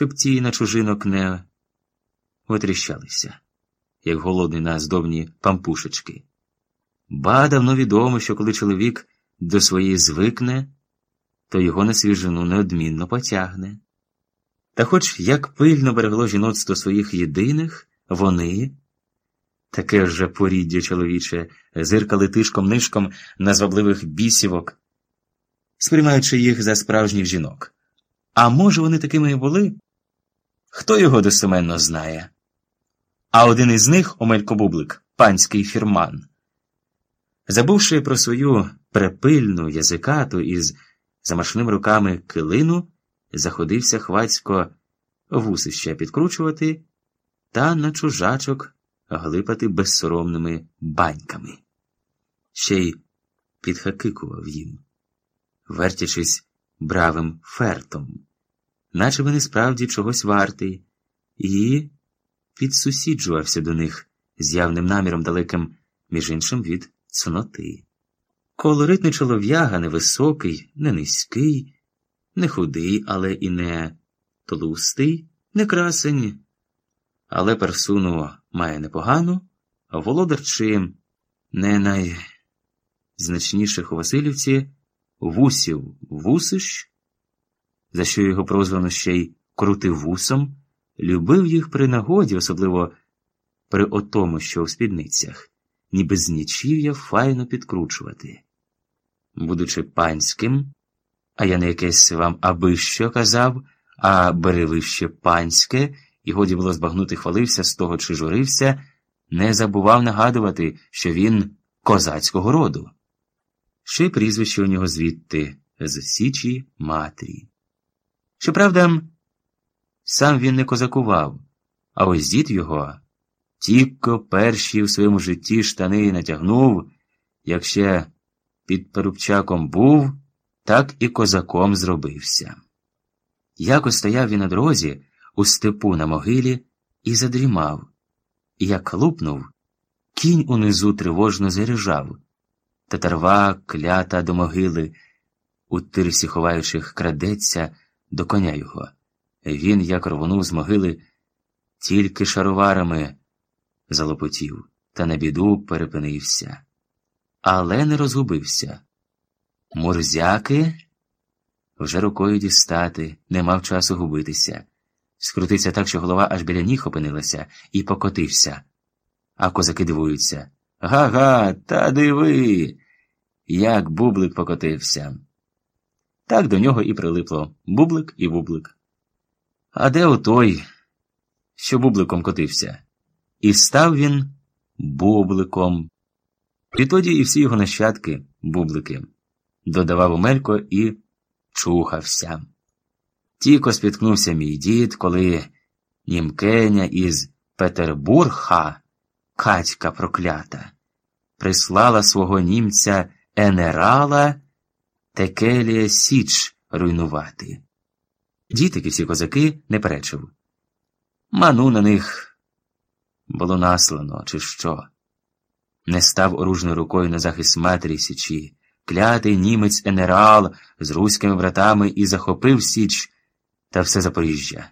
щоб ті на чужинок не отріщалися, як голодні на здобні пампушечки. Ба давно відомо, що коли чоловік до своєї звикне, то його на свіжину неодмінно потягне. Та хоч як пильно берегло жіноцтво своїх єдиних, вони, таке ж поріддя чоловіче, зиркали тишком нишком на звабливих бісівок, сприймаючи їх за справжніх жінок. А може, вони такими і були? Хто його достеменно знає? А один із них, Омелько Бублик, панський фірман, забувши про свою препильну язикату із замашним руками килину, заходився хвацько вусища підкручувати та на чужачок глипати безсоромними баньками. Ще й підхакикував їм, вертячись бравим фертом, наче вони справді чогось вартий, і підсусіджувався до них з явним наміром далеким, між іншим від цноти. Колоритний чолов'яга невисокий, не низький, не худий, але і не толустий, не красень, але персуну має непогану, а володар чим не найзначніших у Васильівці вусів вусиш, за що його прозвано ще й крутив вусом, любив їх при нагоді, особливо при отому, що в спідницях, ніби з нічів'я файно підкручувати. Будучи панським, а я не якесь вам аби що казав, а беревище панське, і годі було збагнути, хвалився з того, чи журився, не забував нагадувати, що він козацького роду. Ще й прізвище у нього звідти з Січі Матері. Щоправда, сам він не козакував, а ось дід його тільки перші в своєму житті штани натягнув, як ще під перупчаком був, так і козаком зробився. Якось стояв він на дорозі у степу на могилі і задрімав, і як лупнув, кінь унизу тривожно заряжав, татарва клята до могили, у тирсі ховаючих крадеться до коня його. Він, як рвонув з могили, тільки шароварами залопотів, та на біду перепинився. Але не розгубився. Мурзяки вже рукою дістати, не мав часу губитися. Скрутився так, що голова аж біля ніг опинилася, і покотився. А козаки дивуються. Га-га, та диви, як бублик покотився. Так до нього і прилипло бублик і бублик. А де отой, що бубликом котився? І став він бубликом. Відтоді і всі його нащадки бублики, додавав Омелько і чухався. Тіко спіткнувся мій дід, коли німкеня із Петербурга, катька проклята, прислала свого німця енерала Текелія Січ руйнувати. Дітики всі козаки не перечив. Ману на них було наслано, чи що. Не став оружною рукою на захист матері Січі. Клятий німець енерал з руськими братами і захопив Січ та все Запоріжжя.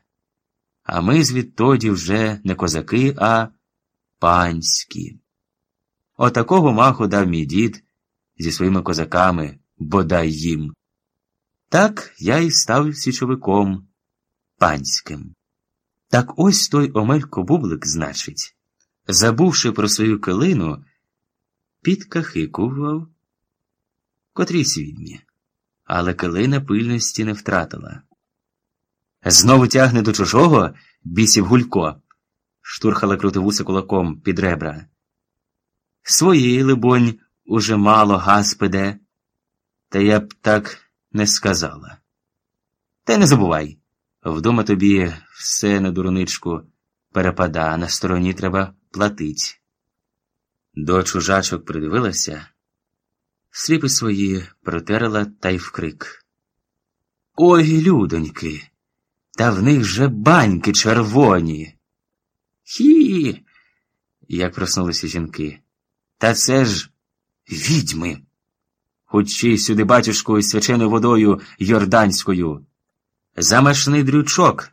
А ми звідтоді вже не козаки, а панські. Отакого маху дав мій дід зі своїми козаками, бодай їм. Так я й став січовиком панським. Так ось той Омелько Бублик, значить, забувши про свою килину, підкахикував котрійсь відьмі, але килина пильності не втратила. Знову тягне до чужого бісів гулько, штурхала крутивуса кулаком під ребра. Своєї, либонь, уже мало гаспиде, та я б так не сказала. Та й не забувай вдома тобі все на дурничку перепада, а на стороні треба платить. До чужачок придивилася, сліпи свої протерла та й вкрик. Ой, людоньки, та в них же баньки червоні. Хі. як проснулися жінки. Та це ж відьми. Хочі сюди батюшку із свяченою водою йорданською. Замашний дрючок